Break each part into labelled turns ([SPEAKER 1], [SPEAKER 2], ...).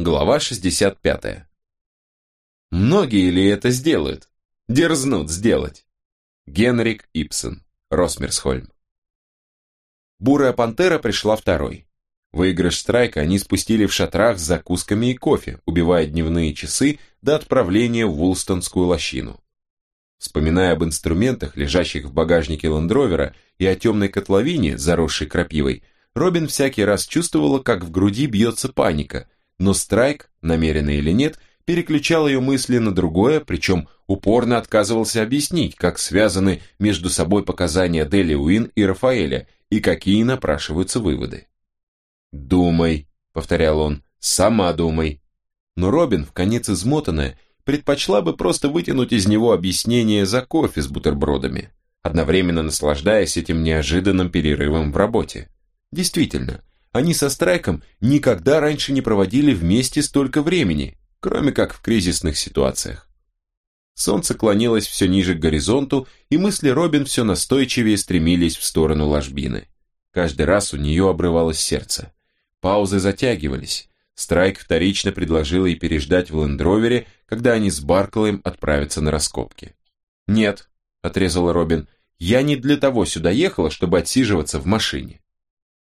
[SPEAKER 1] Глава 65. Многие ли это сделают? Дерзнут сделать. Генрик Ипсон, Росмерсхольм. Бурая пантера пришла второй. Выигрыш страйка они спустили в шатрах с закусками и кофе, убивая дневные часы до отправления в Вулстонскую лощину. Вспоминая об инструментах, лежащих в багажнике ландровера, и о темной котловине, заросшей крапивой, Робин всякий раз чувствовала, как в груди бьется паника – но Страйк, намеренно или нет, переключал ее мысли на другое, причем упорно отказывался объяснить, как связаны между собой показания Дели Уин и Рафаэля, и какие напрашиваются выводы. «Думай», — повторял он, — «сама думай». Но Робин, в конец измотанная, предпочла бы просто вытянуть из него объяснение за кофе с бутербродами, одновременно наслаждаясь этим неожиданным перерывом в работе. Действительно, они со Страйком никогда раньше не проводили вместе столько времени, кроме как в кризисных ситуациях. Солнце клонилось все ниже к горизонту, и мысли Робин все настойчивее стремились в сторону ложбины. Каждый раз у нее обрывалось сердце. Паузы затягивались. Страйк вторично предложил ей переждать в лендровере, когда они с Барклаем отправятся на раскопки. «Нет», — отрезала Робин, — «я не для того сюда ехала, чтобы отсиживаться в машине».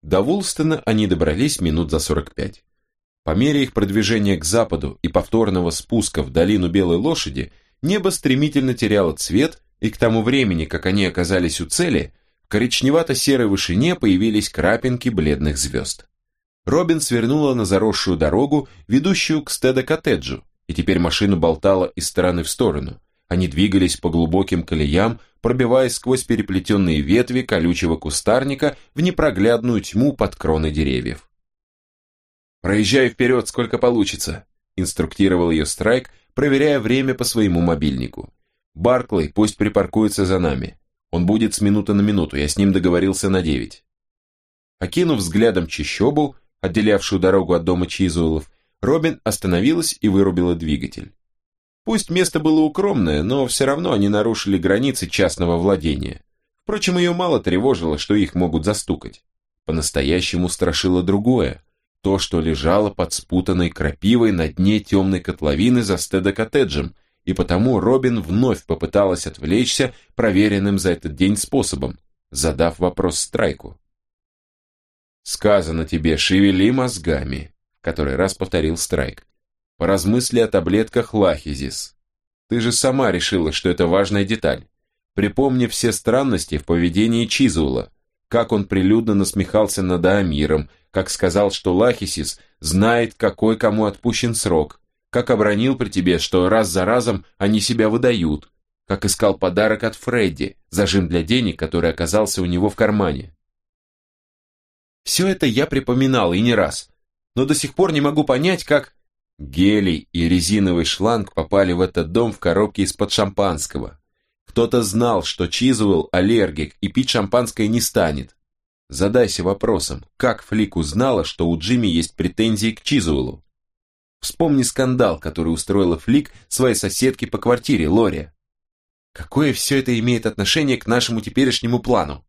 [SPEAKER 1] До Вулстона они добрались минут за 45. По мере их продвижения к западу и повторного спуска в долину Белой Лошади, небо стремительно теряло цвет, и к тому времени, как они оказались у цели, в коричневато-серой вышине появились крапинки бледных звезд. Робин свернула на заросшую дорогу, ведущую к стеда-коттеджу, и теперь машину болтала из стороны в сторону. Они двигались по глубоким колеям, пробиваясь сквозь переплетенные ветви колючего кустарника в непроглядную тьму под кроны деревьев. «Проезжай вперед, сколько получится», – инструктировал ее Страйк, проверяя время по своему мобильнику. «Барклey пусть припаркуется за нами. Он будет с минуты на минуту, я с ним договорился на девять». Окинув взглядом чищобу, отделявшую дорогу от дома Чизуэлов, Робин остановилась и вырубила двигатель. Пусть место было укромное, но все равно они нарушили границы частного владения. Впрочем, ее мало тревожило, что их могут застукать. По-настоящему страшило другое. То, что лежало под спутанной крапивой на дне темной котловины за стедо-коттеджем, и потому Робин вновь попыталась отвлечься проверенным за этот день способом, задав вопрос Страйку. «Сказано тебе, шевели мозгами», — который раз повторил Страйк. Поразмысли о таблетках Лахизис. Ты же сама решила, что это важная деталь. Припомни все странности в поведении Чизула, как он прилюдно насмехался над Амиром, как сказал, что Лахисис знает, какой кому отпущен срок, как обронил при тебе, что раз за разом они себя выдают, как искал подарок от Фредди, зажим для денег, который оказался у него в кармане. Все это я припоминал и не раз, но до сих пор не могу понять, как... Гелий и резиновый шланг попали в этот дом в коробке из-под шампанского. Кто-то знал, что Чизуэлл аллергик и пить шампанское не станет. Задайся вопросом, как Флик узнала, что у Джимми есть претензии к Чизуэллу? Вспомни скандал, который устроила Флик своей соседке по квартире, Лори. Какое все это имеет отношение к нашему теперешнему плану?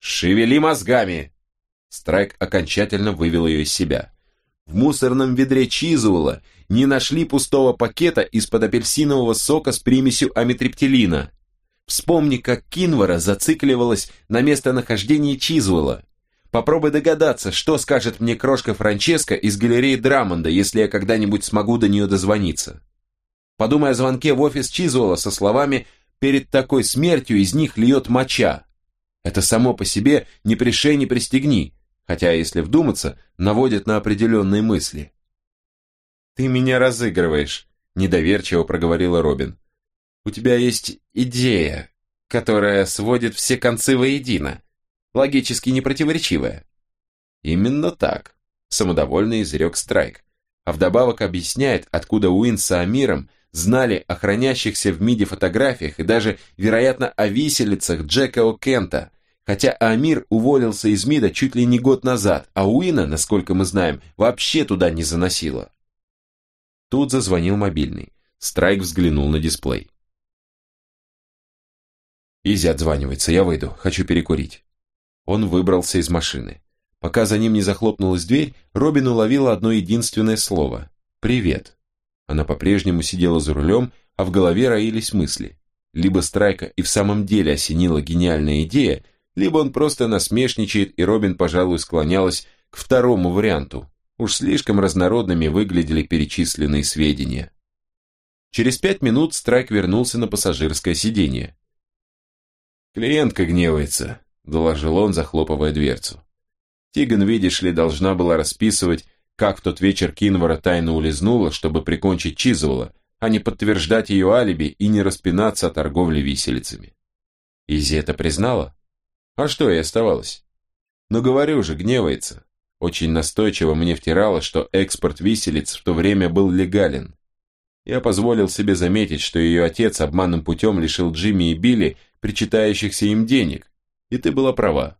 [SPEAKER 1] «Шевели мозгами!» Страйк окончательно вывел ее из себя. В мусорном ведре Чизуэлла не нашли пустого пакета из-под апельсинового сока с примесью амитриптилина. Вспомни, как Кинвара зацикливалась на местонахождении Чизуэлла. Попробуй догадаться, что скажет мне крошка Франческа из галереи Драмонда, если я когда-нибудь смогу до нее дозвониться. Подумай о звонке в офис Чизуэлла со словами «Перед такой смертью из них льет моча». Это само по себе «не пришей, не пристегни», хотя, если вдуматься, наводит на определенные мысли. «Ты меня разыгрываешь», – недоверчиво проговорила Робин. «У тебя есть идея, которая сводит все концы воедино, логически непротиворечивая». «Именно так», – самодовольно изрек Страйк, а вдобавок объясняет, откуда Уин с Амиром знали о хранящихся в МИДе фотографиях и даже, вероятно, о виселицах Джека О'Кента – Хотя Амир уволился из МИДа чуть ли не год назад, а Уина, насколько мы знаем, вообще туда не заносила. Тут зазвонил мобильный. Страйк взглянул на дисплей. Изи отзванивается, я выйду, хочу перекурить. Он выбрался из машины. Пока за ним не захлопнулась дверь, Робин уловила одно единственное слово. «Привет». Она по-прежнему сидела за рулем, а в голове роились мысли. Либо Страйка и в самом деле осенила гениальная идея, либо он просто насмешничает, и Робин, пожалуй, склонялась к второму варианту. Уж слишком разнородными выглядели перечисленные сведения. Через пять минут Страйк вернулся на пассажирское сиденье. «Клиентка гневается», — доложил он, захлопывая дверцу. Тиган, видишь ли, должна была расписывать, как в тот вечер Кинвара тайно улизнула, чтобы прикончить Чизовала, а не подтверждать ее алиби и не распинаться о торговле виселицами. Изи это признала? А что ей оставалось? Но говорю же, гневается. Очень настойчиво мне втирало, что экспорт виселиц в то время был легален. Я позволил себе заметить, что ее отец обманным путем лишил Джимми и Билли причитающихся им денег, и ты была права.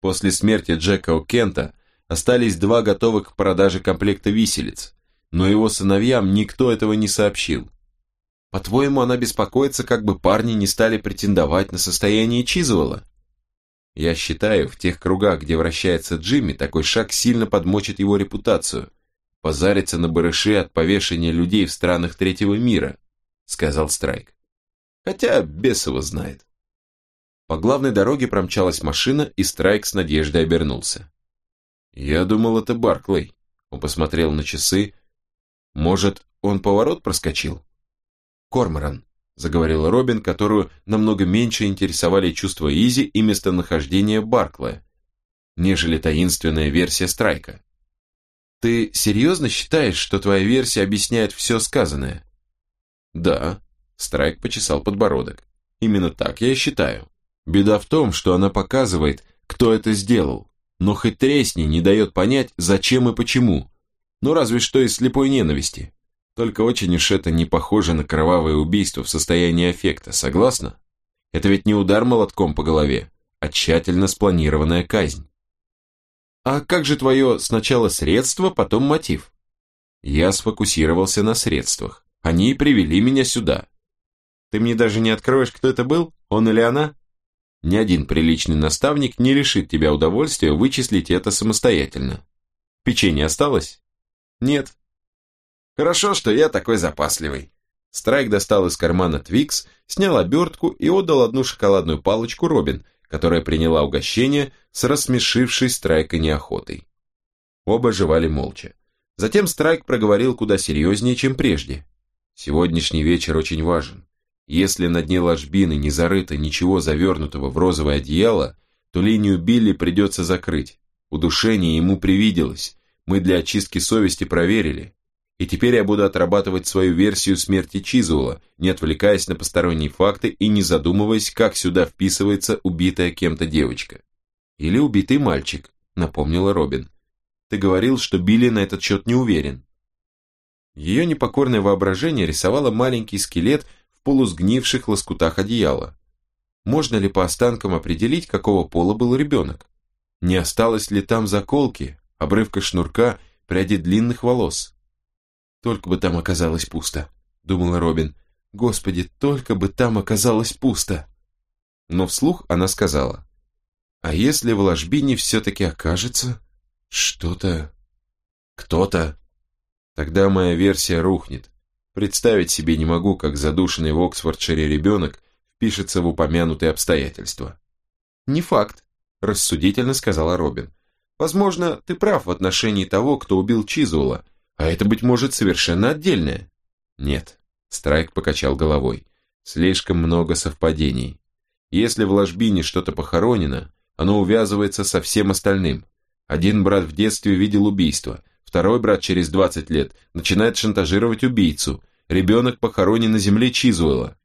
[SPEAKER 1] После смерти Джека О'Кента остались два готовых к продаже комплекта виселиц, но его сыновьям никто этого не сообщил. По-твоему, она беспокоится, как бы парни не стали претендовать на состояние Чизуэлла? Я считаю, в тех кругах, где вращается Джимми, такой шаг сильно подмочит его репутацию. Позарится на барыши от повешения людей в странах третьего мира, сказал Страйк. Хотя бес его знает. По главной дороге промчалась машина, и Страйк с надеждой обернулся. Я думал, это Барклey. Он посмотрел на часы. Может, он поворот проскочил? Корморан, заговорил Робин, которую намного меньше интересовали чувства Изи и местонахождение Барклая, нежели таинственная версия Страйка. «Ты серьезно считаешь, что твоя версия объясняет все сказанное?» «Да», — Страйк почесал подбородок. «Именно так я и считаю. Беда в том, что она показывает, кто это сделал, но хоть тресни не дает понять, зачем и почему. Ну разве что из слепой ненависти. Только очень уж это не похоже на кровавое убийство в состоянии аффекта, согласна? Это ведь не удар молотком по голове, а тщательно спланированная казнь. А как же твое сначала средство, потом мотив? Я сфокусировался на средствах. Они и привели меня сюда. Ты мне даже не откроешь, кто это был, он или она? Ни один приличный наставник не лишит тебя удовольствия вычислить это самостоятельно. Печенье осталось? Нет, Хорошо, что я такой запасливый. Страйк достал из кармана Твикс, снял обертку и отдал одну шоколадную палочку Робин, которая приняла угощение с рассмешившей Страйка неохотой. Оба жевали молча. Затем Страйк проговорил куда серьезнее, чем прежде. Сегодняшний вечер очень важен. Если на дне ложбины не зарыто ничего завернутого в розовое одеяло, то линию Билли придется закрыть. Удушение ему привиделось. Мы для очистки совести проверили. И теперь я буду отрабатывать свою версию смерти Чизула, не отвлекаясь на посторонние факты и не задумываясь, как сюда вписывается убитая кем-то девочка. Или убитый мальчик, напомнила Робин. Ты говорил, что Билли на этот счет не уверен. Ее непокорное воображение рисовало маленький скелет в полусгнивших лоскутах одеяла. Можно ли по останкам определить, какого пола был ребенок? Не осталось ли там заколки, обрывка шнурка, пряди длинных волос? Только бы там оказалось пусто, думала Робин. Господи, только бы там оказалось пусто. Но вслух она сказала. А если в ложбине все-таки окажется что-то... Кто-то... Тогда моя версия рухнет. Представить себе не могу, как задушенный в Оксфордшире ребенок впишется в упомянутые обстоятельства. «Не факт», – рассудительно сказала Робин. «Возможно, ты прав в отношении того, кто убил Чизула, а это, быть может, совершенно отдельное. Нет, Страйк покачал головой. Слишком много совпадений. Если в ложбине что-то похоронено, оно увязывается со всем остальным. Один брат в детстве видел убийство, второй брат через 20 лет начинает шантажировать убийцу, ребенок похоронен на земле Чизуэла.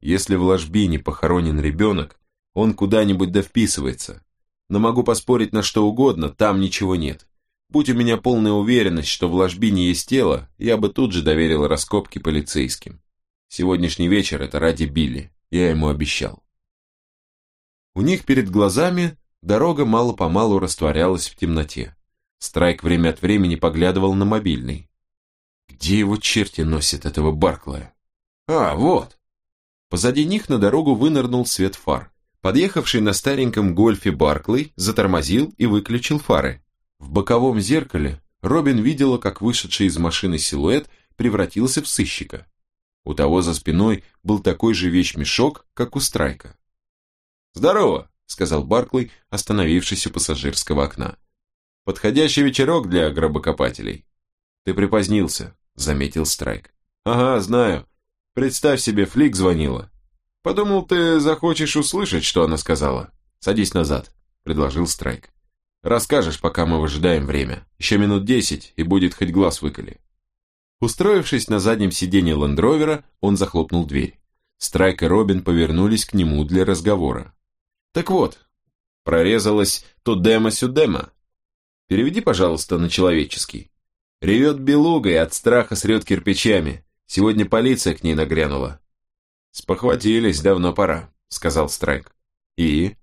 [SPEAKER 1] Если в ложбине похоронен ребенок, он куда-нибудь да вписывается. Но могу поспорить на что угодно, там ничего нет. Будь у меня полная уверенность, что в ложбине есть тело, я бы тут же доверил раскопки полицейским. Сегодняшний вечер это ради Билли, я ему обещал. У них перед глазами дорога мало-помалу растворялась в темноте. Страйк время от времени поглядывал на мобильный. Где его черти носят этого Барклая? А, вот! Позади них на дорогу вынырнул свет фар. Подъехавший на стареньком гольфе Барклey затормозил и выключил фары. В боковом зеркале Робин видела, как вышедший из машины силуэт превратился в сыщика. У того за спиной был такой же вещмешок, как у Страйка. «Здорово!» — сказал Барклey, остановившись у пассажирского окна. «Подходящий вечерок для гробокопателей». «Ты припозднился», — заметил Страйк. «Ага, знаю. Представь себе, Флик звонила. Подумал, ты захочешь услышать, что она сказала. Садись назад», — предложил Страйк. «Расскажешь, пока мы выжидаем время. Еще минут десять, и будет хоть глаз выколи». Устроившись на заднем сиденье лендровера, он захлопнул дверь. Страйк и Робин повернулись к нему для разговора. «Так вот, прорезалась тудема-сюдема. Переведи, пожалуйста, на человеческий. Ревет белуга и от страха срет кирпичами. Сегодня полиция к ней нагрянула». «Спохватились, давно пора», — сказал Страйк. «И?»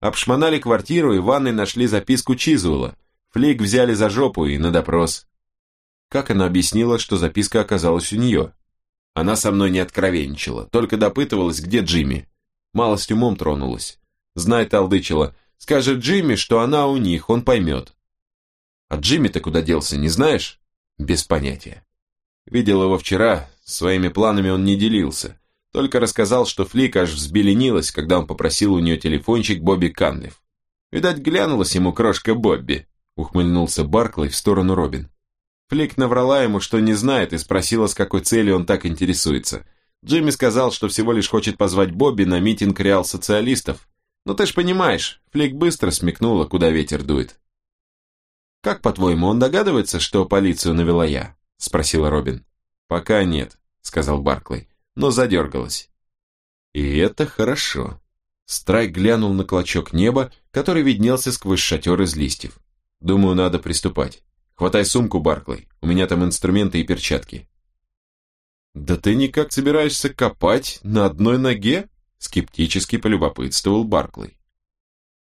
[SPEAKER 1] Обшмонали квартиру и в ванной нашли записку Чизуэлла. Флик взяли за жопу и на допрос. Как она объяснила, что записка оказалась у нее? Она со мной не откровенничала, только допытывалась, где Джимми. Малость умом тронулась. Знает, алдычила. Скажет Джимми, что она у них, он поймет. А Джимми-то куда делся, не знаешь? Без понятия. Видел его вчера, своими планами он не делился. Только рассказал, что Флик аж взбеленилась, когда он попросил у нее телефончик Бобби Канлиф. Видать, глянулась ему крошка Бобби, ухмыльнулся Барклey в сторону Робин. Флик наврала ему, что не знает, и спросила, с какой целью он так интересуется. Джимми сказал, что всего лишь хочет позвать Бобби на митинг реал-социалистов. Но ты ж понимаешь, Флик быстро смекнула, куда ветер дует. «Как, по-твоему, он догадывается, что полицию навела я?» – спросила Робин. «Пока нет», – сказал Барклey, но задергалась. «И это хорошо». Страйк глянул на клочок неба, который виднелся сквозь шатер из листьев. «Думаю, надо приступать». Хватай сумку, Барклey, у меня там инструменты и перчатки. Да ты никак собираешься копать на одной ноге? Скептически полюбопытствовал Барклey.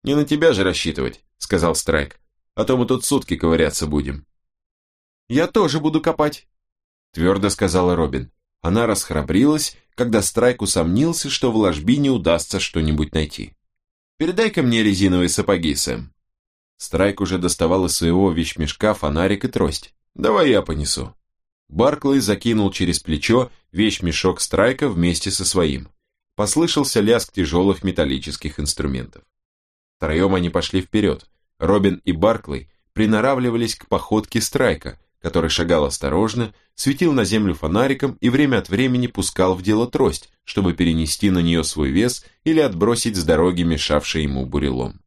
[SPEAKER 1] Не на тебя же рассчитывать, сказал Страйк, а то мы тут сутки ковыряться будем. Я тоже буду копать, твердо сказала Робин. Она расхрабрилась, когда Страйк усомнился, что в ложбине удастся что-нибудь найти. «Передай-ка мне резиновые сапоги, Сэм». Страйк уже доставал из своего вещмешка фонарик и трость. «Давай я понесу». Барклey закинул через плечо вещмешок Страйка вместе со своим. Послышался лязг тяжелых металлических инструментов. Втроем они пошли вперед. Робин и Барклey приноравливались к походке Страйка, который шагал осторожно, светил на землю фонариком и время от времени пускал в дело трость, чтобы перенести на нее свой вес или отбросить с дороги мешавший ему бурелом.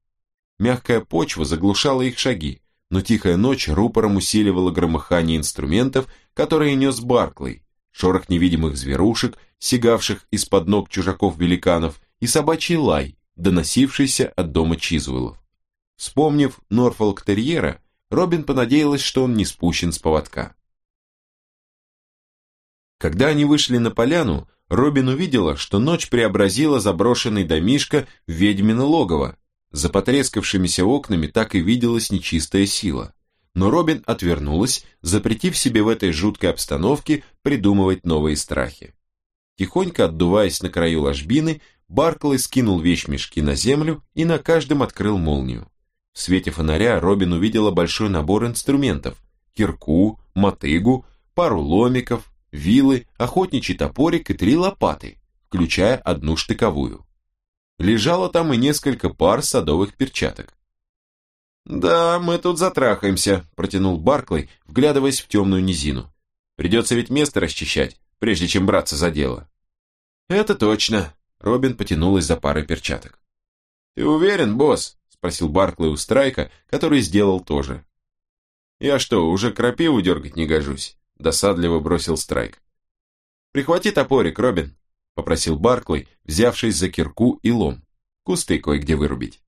[SPEAKER 1] Мягкая почва заглушала их шаги, но тихая ночь рупором усиливала громыхание инструментов, которые нес Барклey, шорох невидимых зверушек, сигавших из-под ног чужаков-великанов, и собачий лай, доносившийся от дома Чизвеллов. Вспомнив Норфолк-терьера, Робин понадеялась, что он не спущен с поводка. Когда они вышли на поляну, Робин увидела, что ночь преобразила заброшенный домишко в ведьмино логово, за потрескавшимися окнами так и виделась нечистая сила. Но Робин отвернулась, запретив себе в этой жуткой обстановке придумывать новые страхи. Тихонько отдуваясь на краю ложбины, Барклey скинул вещмешки на землю и на каждом открыл молнию. В свете фонаря Робин увидела большой набор инструментов – кирку, мотыгу, пару ломиков, вилы, охотничий топорик и три лопаты, включая одну штыковую. Лежало там и несколько пар садовых перчаток. «Да, мы тут затрахаемся», – протянул Барклey, вглядываясь в темную низину. «Придется ведь место расчищать, прежде чем браться за дело». «Это точно», – Робин потянулась за парой перчаток. «Ты уверен, босс?» – спросил Барклey у Страйка, который сделал то же. «Я что, уже крапиву дергать не гожусь?» – досадливо бросил Страйк. «Прихвати топорик, Робин», попросил Барклey, взявшись за кирку и лом. Кусты кое-где вырубить.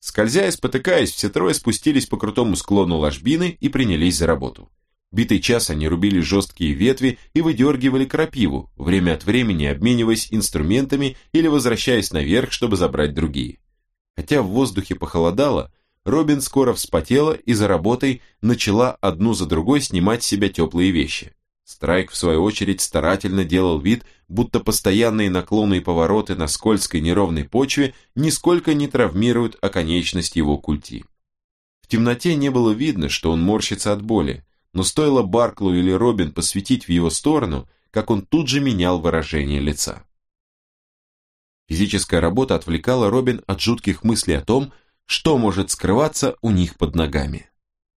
[SPEAKER 1] Скользя и спотыкаясь, все трое спустились по крутому склону ложбины и принялись за работу. Битый час они рубили жесткие ветви и выдергивали крапиву, время от времени обмениваясь инструментами или возвращаясь наверх, чтобы забрать другие. Хотя в воздухе похолодало, Робин скоро вспотела и за работой начала одну за другой снимать с себя теплые вещи. Страйк, в свою очередь, старательно делал вид, будто постоянные наклоны и повороты на скользкой неровной почве нисколько не травмируют оконечность его культи. В темноте не было видно, что он морщится от боли, но стоило Барклу или Робин посветить в его сторону, как он тут же менял выражение лица. Физическая работа отвлекала Робин от жутких мыслей о том, что может скрываться у них под ногами.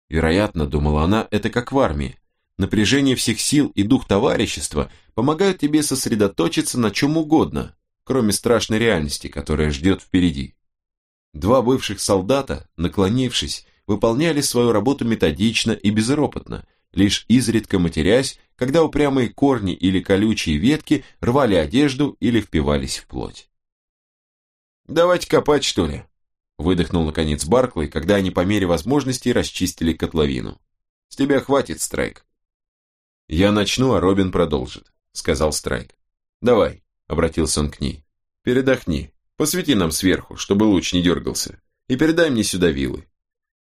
[SPEAKER 1] Вероятно, думала она, это как в армии. Напряжение всех сил и дух товарищества помогают тебе сосредоточиться на чем угодно, кроме страшной реальности, которая ждет впереди. Два бывших солдата, наклонившись, выполняли свою работу методично и безропотно, лишь изредка матерясь, когда упрямые корни или колючие ветки рвали одежду или впивались в плоть. «Давайте копать, что ли?» выдохнул наконец Барклey, когда они по мере возможности расчистили котловину. «С тебя хватит, Страйк». «Я начну, а Робин продолжит», — сказал Страйк. «Давай», — обратился он к ней, — «передохни, посвети нам сверху, чтобы луч не дергался, и передай мне сюда вилы.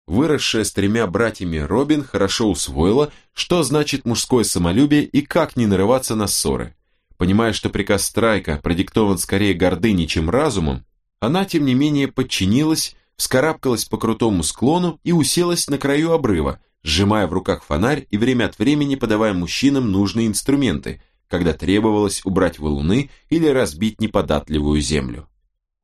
[SPEAKER 1] Выросшая с тремя братьями Робин хорошо усвоила, что значит мужское самолюбие и как не нарываться на ссоры. Понимая, что приказ Страйка продиктован скорее гордыней, чем разумом, она, тем не менее, подчинилась, вскарабкалась по крутому склону и уселась на краю обрыва, сжимая в руках фонарь и время от времени подавая мужчинам нужные инструменты, когда требовалось убрать валуны или разбить неподатливую землю.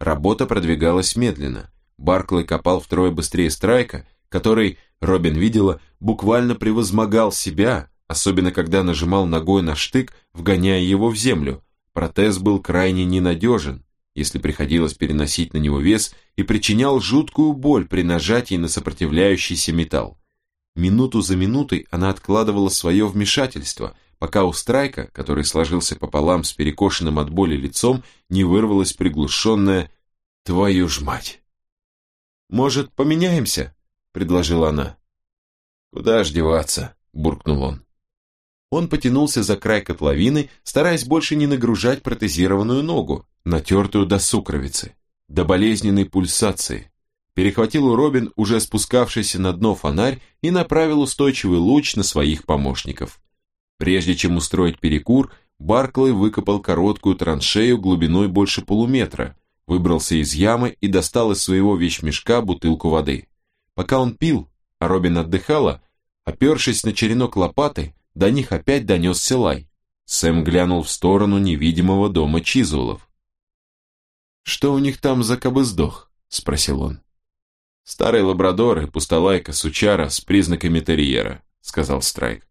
[SPEAKER 1] Работа продвигалась медленно. Барклey копал втрое быстрее Страйка, который, Робин видела, буквально превозмогал себя, особенно когда нажимал ногой на штык, вгоняя его в землю. Протез был крайне ненадежен, если приходилось переносить на него вес, и причинял жуткую боль при нажатии на сопротивляющийся металл. Минуту за минутой она откладывала свое вмешательство, пока у Страйка, который сложился пополам с перекошенным от боли лицом, не вырвалось приглушенное «Твою ж мать!» «Может, поменяемся?» – предложила она. «Куда ж деваться?» – буркнул он. Он потянулся за край котловины, стараясь больше не нагружать протезированную ногу, натертую до сукровицы, до болезненной пульсации. Перехватил у Робин уже спускавшийся на дно фонарь и направил устойчивый луч на своих помощников. Прежде чем устроить перекур, Барклey выкопал короткую траншею глубиной больше полуметра, выбрался из ямы и достал из своего вещмешка бутылку воды. Пока он пил, а Робин отдыхала, опершись на черенок лопаты, до них опять донесся лай. Сэм глянул в сторону невидимого дома Чизулов. «Что у них там за кобыздох?» – спросил он. «Старый лабрадор и пустолайка сучара с признаками терьера», – сказал Страйк.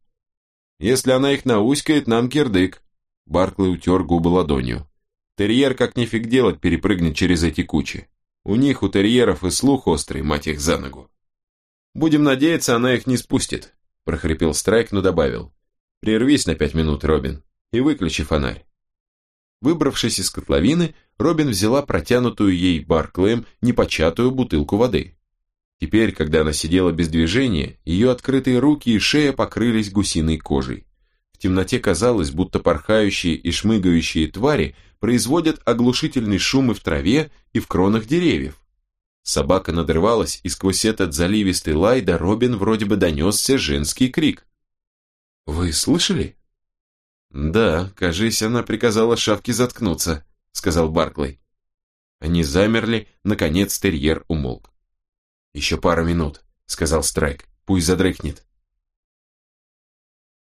[SPEAKER 1] «Если она их науськает, нам кирдык». Барклey утер губы ладонью. «Терьер как нифиг делать перепрыгнет через эти кучи. У них, у терьеров, и слух острый, мать их за ногу». «Будем надеяться, она их не спустит», – прохрипел Страйк, но добавил. Прервись на пять минут, Робин, и выключи фонарь. Выбравшись из котловины, Робин взяла протянутую ей Барклеем непочатую бутылку воды. Теперь, когда она сидела без движения, ее открытые руки и шея покрылись гусиной кожей. В темноте казалось, будто порхающие и шмыгающие твари производят оглушительный шум и в траве, и в кронах деревьев. Собака надрывалась, и сквозь этот заливистый лай до Робин вроде бы донесся женский крик. «Вы слышали?» «Да, кажись, она приказала шавке заткнуться», — сказал Барклey. Они замерли, наконец терьер умолк. «Еще пара минут», — сказал Страйк, — «пусть задрыхнет».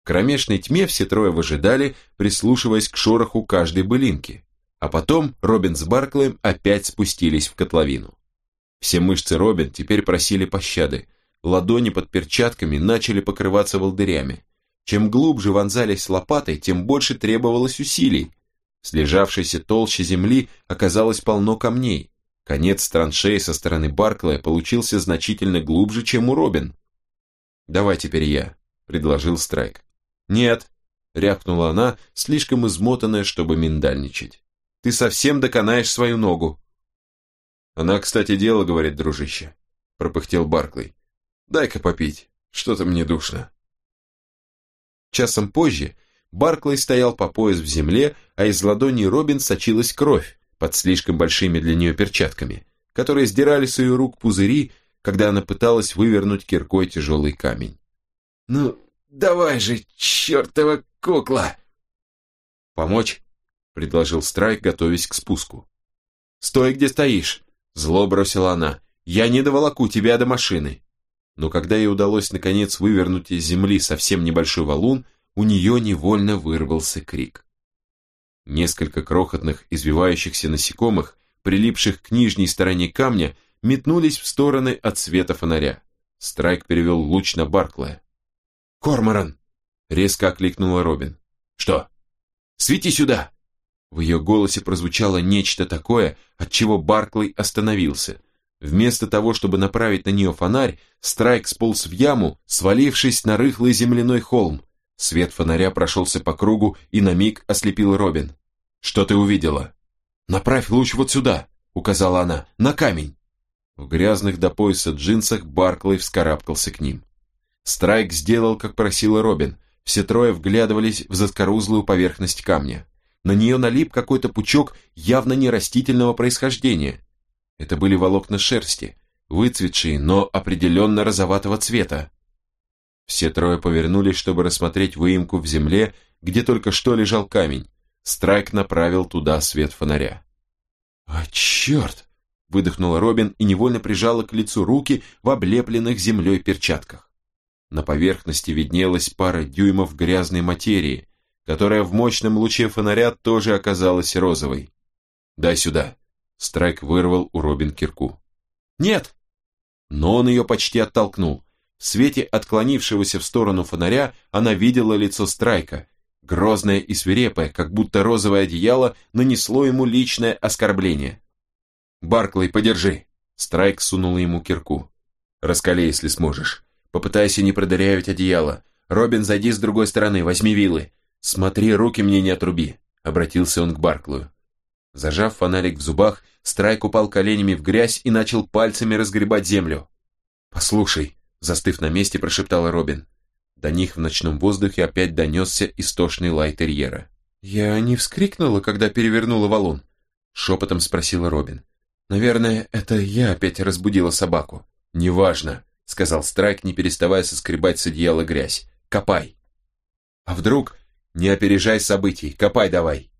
[SPEAKER 1] В кромешной тьме все трое выжидали, прислушиваясь к шороху каждой былинки, а потом Робин с Барклеем опять спустились в котловину. Все мышцы Робин теперь просили пощады, ладони под перчатками начали покрываться волдырями, чем глубже вонзались лопатой, тем больше требовалось усилий. В слежавшейся толще земли оказалось полно камней. Конец траншеи со стороны Барклая получился значительно глубже, чем у Робин. «Давай теперь я», — предложил Страйк. «Нет», — рявкнула она, слишком измотанная, чтобы миндальничать. «Ты совсем доконаешь свою ногу». «Она, кстати, дело, — говорит дружище», — пропыхтел Барклey. «Дай-ка попить, что-то мне душно». Часом позже Барклey стоял по пояс в земле, а из ладони Робин сочилась кровь под слишком большими для нее перчатками, которые сдирали с ее рук пузыри, когда она пыталась вывернуть киркой тяжелый камень. «Ну, давай же, чертова кукла!» «Помочь?» — предложил Страйк, готовясь к спуску. «Стой, где стоишь!» — зло бросила она. «Я не доволоку тебя до машины!» Но когда ей удалось наконец вывернуть из земли совсем небольшой валун, у нее невольно вырвался крик. Несколько крохотных извивающихся насекомых, прилипших к нижней стороне камня, метнулись в стороны от света фонаря. Страйк перевел луч на Барклая. «Корморан!» — резко окликнула Робин. «Что?» «Свети сюда!» В ее голосе прозвучало нечто такое, от чего Барклey остановился. Вместо того, чтобы направить на нее фонарь, Страйк сполз в яму, свалившись на рыхлый земляной холм. Свет фонаря прошелся по кругу и на миг ослепил Робин. «Что ты увидела?» «Направь луч вот сюда», — указала она, — «на камень». В грязных до пояса джинсах Барклey вскарабкался к ним. Страйк сделал, как просила Робин. Все трое вглядывались в заскорузлую поверхность камня. На нее налип какой-то пучок явно не растительного происхождения. Это были волокна шерсти, выцветшие, но определенно розоватого цвета. Все трое повернулись, чтобы рассмотреть выемку в земле, где только что лежал камень. Страйк направил туда свет фонаря. «А черт!» — выдохнула Робин и невольно прижала к лицу руки в облепленных землей перчатках. На поверхности виднелась пара дюймов грязной материи, которая в мощном луче фонаря тоже оказалась розовой. «Дай сюда!» Страйк вырвал у Робин кирку. «Нет!» Но он ее почти оттолкнул. В свете отклонившегося в сторону фонаря она видела лицо Страйка, грозное и свирепое, как будто розовое одеяло нанесло ему личное оскорбление. «Барклey, подержи!» Страйк сунул ему кирку. «Раскали, если сможешь. Попытайся не продырявить одеяло. Робин, зайди с другой стороны, возьми вилы. Смотри, руки мне не отруби», — обратился он к Барклую. Зажав фонарик в зубах, Страйк упал коленями в грязь и начал пальцами разгребать землю. «Послушай», — застыв на месте, прошептала Робин. До них в ночном воздухе опять донесся истошный лай терьера. «Я не вскрикнула, когда перевернула валун?» — шепотом спросила Робин. «Наверное, это я опять разбудила собаку». «Неважно», — сказал Страйк, не переставая соскребать с одеяла грязь. «Копай!» «А вдруг...» «Не опережай событий, копай давай!»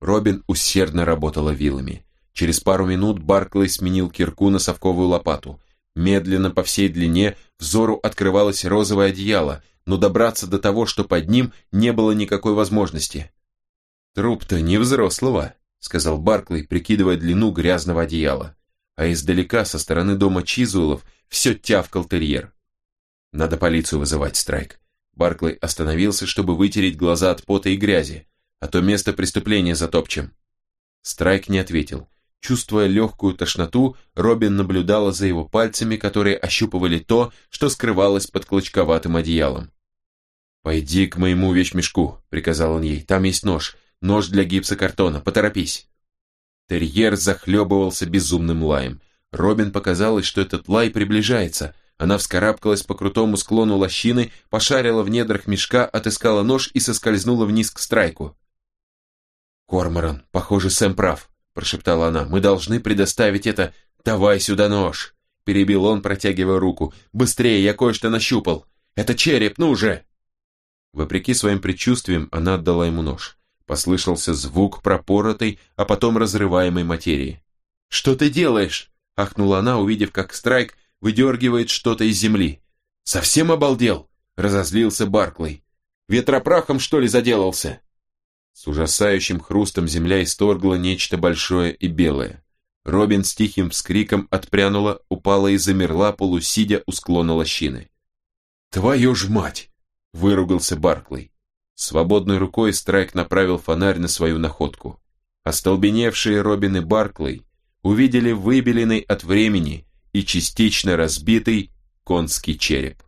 [SPEAKER 1] Робин усердно работала вилами. Через пару минут Барклey сменил кирку на совковую лопату. Медленно по всей длине взору открывалось розовое одеяло, но добраться до того, что под ним, не было никакой возможности. «Труп-то не взрослого», — сказал Барклey, прикидывая длину грязного одеяла. А издалека, со стороны дома Чизуэлов, все тявкал терьер. «Надо полицию вызывать, Страйк». Барклey остановился, чтобы вытереть глаза от пота и грязи, а то место преступления затопчем. Страйк не ответил. Чувствуя легкую тошноту, Робин наблюдала за его пальцами, которые ощупывали то, что скрывалось под клочковатым одеялом. «Пойди к моему вещмешку», — приказал он ей. «Там есть нож. Нож для гипсокартона. Поторопись». Терьер захлебывался безумным лаем. Робин показалось, что этот лай приближается. Она вскарабкалась по крутому склону лощины, пошарила в недрах мешка, отыскала нож и соскользнула вниз к страйку. «Корморан, похоже, Сэм прав», – прошептала она. «Мы должны предоставить это... Давай сюда нож!» Перебил он, протягивая руку. «Быстрее, я кое-что нащупал! Это череп, ну же!» Вопреки своим предчувствиям, она отдала ему нож. Послышался звук пропоротой, а потом разрываемой материи. «Что ты делаешь?» – ахнула она, увидев, как Страйк выдергивает что-то из земли. «Совсем обалдел?» – разозлился Барклey. «Ветропрахом, что ли, заделался?» С ужасающим хрустом земля исторгла нечто большое и белое. Робин с тихим вскриком отпрянула, упала и замерла, полусидя у склона лощины. «Твою ж мать!» – выругался Барклey. Свободной рукой Страйк направил фонарь на свою находку. Остолбеневшие Робин и Барклey увидели выбеленный от времени и частично разбитый конский череп.